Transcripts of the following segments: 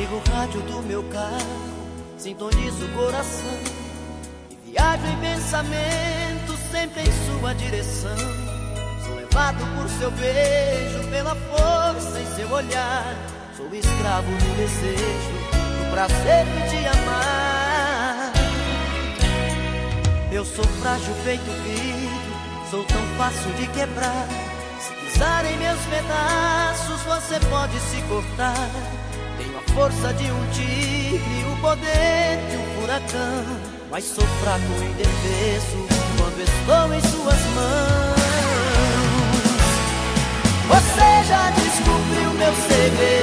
Ligo o rádio do meu carro, sintonizo o coração e viajo em pensamento sempre em sua direção. Sou levado por seu beijo, pela força em seu olhar. Sou escravo do desejo, do prazer de te amar. Eu sou frágil feito vidro, sou tão fácil de quebrar. Se pisar em meus pedaços, você pode se cortar. Força de um tigre, o poder de um furacão. Mas sou fraco e indefeso quando estou em suas mãos. Você já descobriu meu segredo.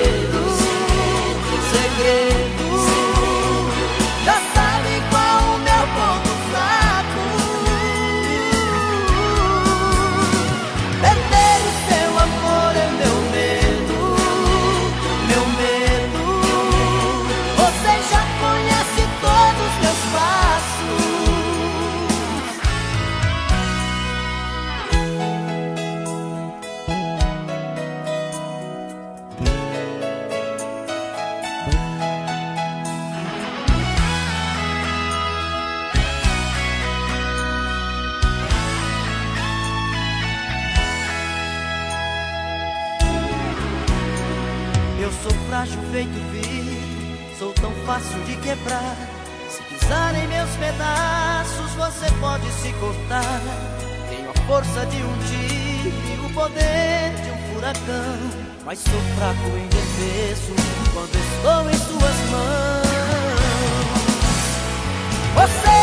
Eu sou frágil feito vidro, sou tão fácil de quebrar. Se pisar em meus pedaços, você pode se cortar. Tenho a força de um tigre, o poder de um furacão. Mas sou fraco e indefeso quando estou em suas mãos. Você